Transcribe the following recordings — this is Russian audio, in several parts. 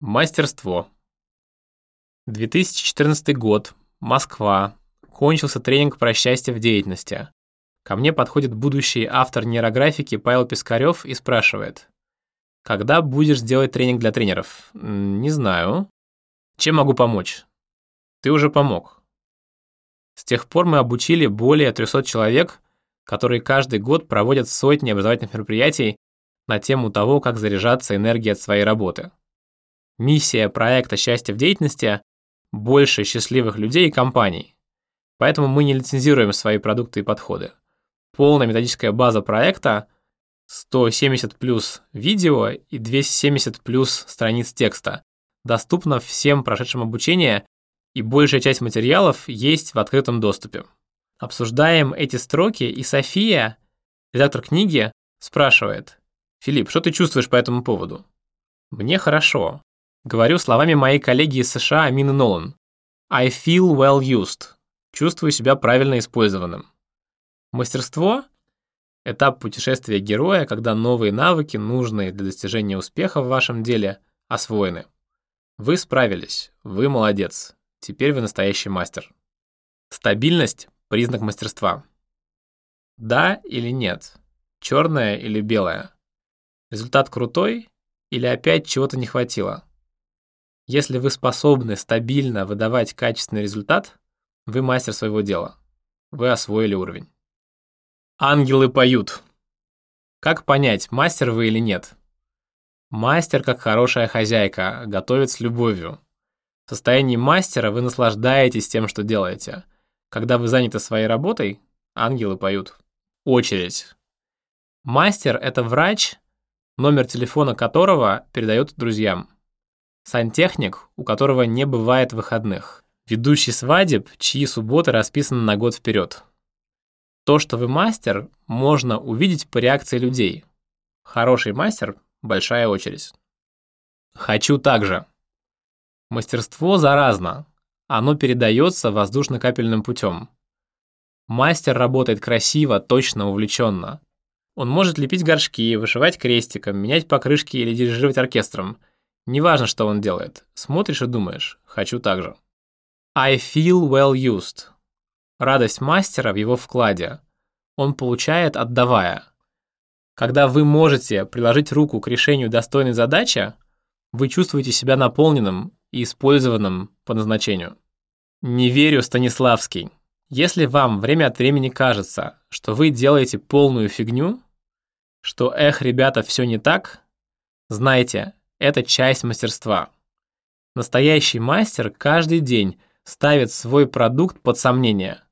Мастерство. 2014 год. Москва. Кончился тренинг про счастье в деятельности. Ко мне подходит будущий автор нейрографики Павел Пискарев и спрашивает. Когда будешь делать тренинг для тренеров? Не знаю. Чем могу помочь? Ты уже помог. С тех пор мы обучили более 300 человек, которые каждый год проводят сотни образовательных мероприятий на тему того, как заряжаться энергией от своей работы. Миссия проекта «Счастье в деятельности» – больше счастливых людей и компаний. Поэтому мы не лицензируем свои продукты и подходы. Полная методическая база проекта – 170 плюс видео и 270 плюс страниц текста – доступна всем прошедшим обучение, и большая часть материалов есть в открытом доступе. Обсуждаем эти строки, и София, редактор книги, спрашивает, «Филипп, что ты чувствуешь по этому поводу?» «Мне хорошо. Говорю словами моей коллеги из США Амины Нолан. I feel well used. Чувствую себя правильно использованным. Мастерство – этап путешествия героя, когда новые навыки, нужные для достижения успеха в вашем деле, освоены. Вы справились, вы молодец, теперь вы настоящий мастер. Стабильность – признак мастерства. Да или нет? Черное или белое? Результат крутой или опять чего-то не хватило? Если вы способны стабильно выдавать качественный результат, вы мастер своего дела. Вы освоили уровень. Ангелы поют. Как понять, мастер вы или нет? Мастер, как хорошая хозяйка, готовит с любовью. В состоянии мастера вы наслаждаетесь тем, что делаете. Когда вы заняты своей работой, ангелы поют. Очередь. Мастер – это врач, номер телефона которого передает друзьям. Сантехник, у которого не бывает выходных. Ведущий свадеб, чьи субботы расписаны на год вперед. То, что вы мастер, можно увидеть по реакции людей. Хороший мастер – большая очередь. Хочу так же. Мастерство заразно. Оно передается воздушно-капельным путем. Мастер работает красиво, точно, увлеченно. Он может лепить горшки, вышивать крестиком, менять покрышки или дирижировать оркестром – Неважно, что он делает. Смотришь и думаешь, хочу так же. I feel well used. Радость мастера в его вкладе. Он получает, отдавая. Когда вы можете приложить руку к решению достойной задачи, вы чувствуете себя наполненным и использованным по назначению. Не верю, Станиславский. Если вам время от времени кажется, что вы делаете полную фигню, что эх, ребята, все не так, знайте, это часть мастерства. Настоящий мастер каждый день ставит свой продукт под сомнение.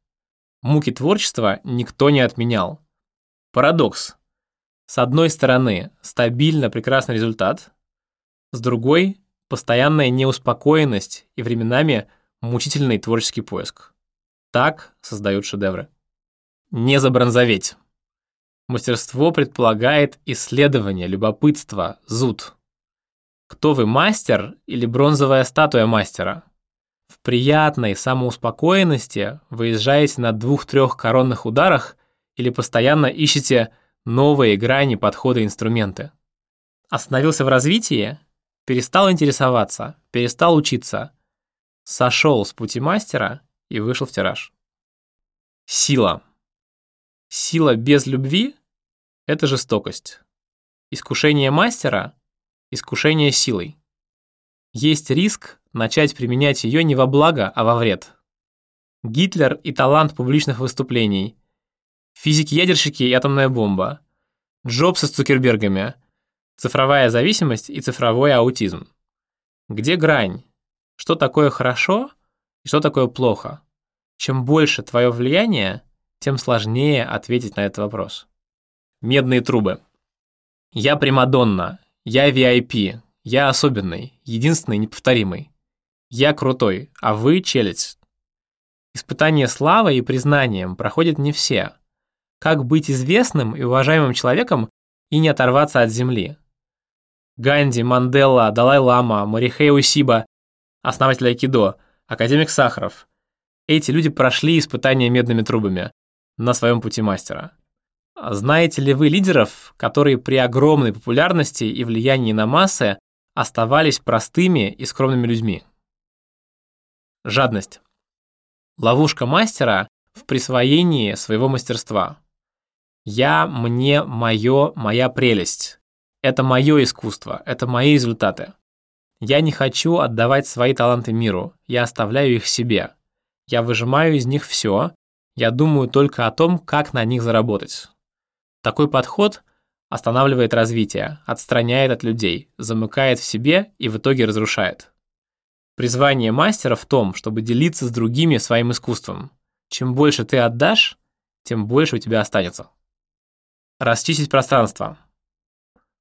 Муки творчества никто не отменял. Парадокс. С одной стороны, стабильно прекрасный результат, с другой – постоянная неуспокоенность и временами мучительный творческий поиск. Так создают шедевры. Не забронзоветь. Мастерство предполагает исследование, любопытство, зуд. Кто вы, мастер или бронзовая статуя мастера? В приятной самоуспокоенности выезжаете на двух-трех коронных ударах или постоянно ищете новые грани подхода инструменты. Остановился в развитии, перестал интересоваться, перестал учиться, сошел с пути мастера и вышел в тираж. Сила. Сила без любви – это жестокость. Искушение мастера искушение силой. Есть риск начать применять ее не во благо, а во вред. Гитлер и талант публичных выступлений. Физики-ядерщики и атомная бомба. Джобс с Цукербергами. Цифровая зависимость и цифровой аутизм. Где грань? Что такое хорошо и что такое плохо? Чем больше твое влияние, тем сложнее ответить на этот вопрос. Медные трубы. Я Примадонна, я VIP, я особенный, единственный, неповторимый. Я крутой, а вы челядь. Испытание славой и признанием проходят не все. Как быть известным и уважаемым человеком и не оторваться от земли? Ганди, Мандела, Далай-Лама, Марихей Усиба, основатель Айкидо, академик Сахаров. Эти люди прошли испытания медными трубами на своем пути мастера. Знаете ли вы лидеров, которые при огромной популярности и влиянии на массы оставались простыми и скромными людьми. Жадность. Ловушка мастера в присвоении своего мастерства. Я, мне, мое, моя прелесть. Это мое искусство, это мои результаты. Я не хочу отдавать свои таланты миру, я оставляю их себе. Я выжимаю из них все, я думаю только о том, как на них заработать. Такой подход останавливает развитие, отстраняет от людей, замыкает в себе и в итоге разрушает. Призвание мастера в том, чтобы делиться с другими своим искусством. Чем больше ты отдашь, тем больше у тебя останется. Расчистить пространство.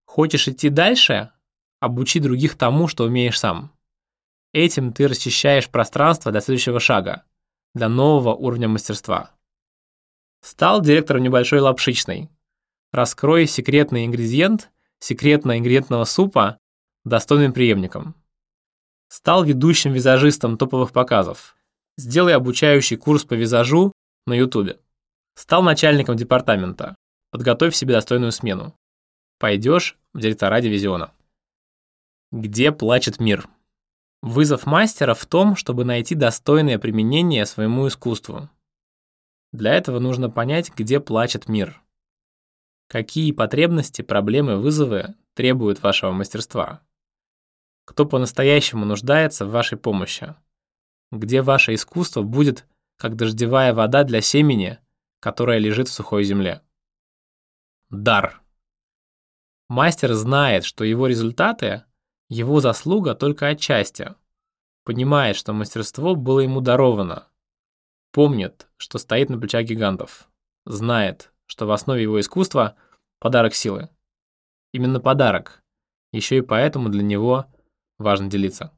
Хочешь идти дальше? Обучи других тому, что умеешь сам. Этим ты расчищаешь пространство для следующего шага, для нового уровня мастерства. Стал директором небольшой лапшичной. Раскрой секретный ингредиент секретного ингредиентного супа достойным преемником. Стал ведущим визажистом топовых показов. Сделай обучающий курс по визажу на YouTube. Стал начальником департамента. Подготовь себе достойную смену. Пойдешь в директора дивизиона. Где плачет мир? Вызов мастера в том, чтобы найти достойное применение своему искусству. Для этого нужно понять, где плачет мир. Какие потребности, проблемы, вызовы требуют вашего мастерства? Кто по-настоящему нуждается в вашей помощи? Где ваше искусство будет, как дождевая вода для семени, которая лежит в сухой земле? Дар. Мастер знает, что его результаты – его заслуга только отчасти. Понимает, что мастерство было ему даровано. Помнит, что стоит на плечах гигантов. Знает, что в основе его искусства – подарок силы. Именно подарок. Еще и поэтому для него важно делиться.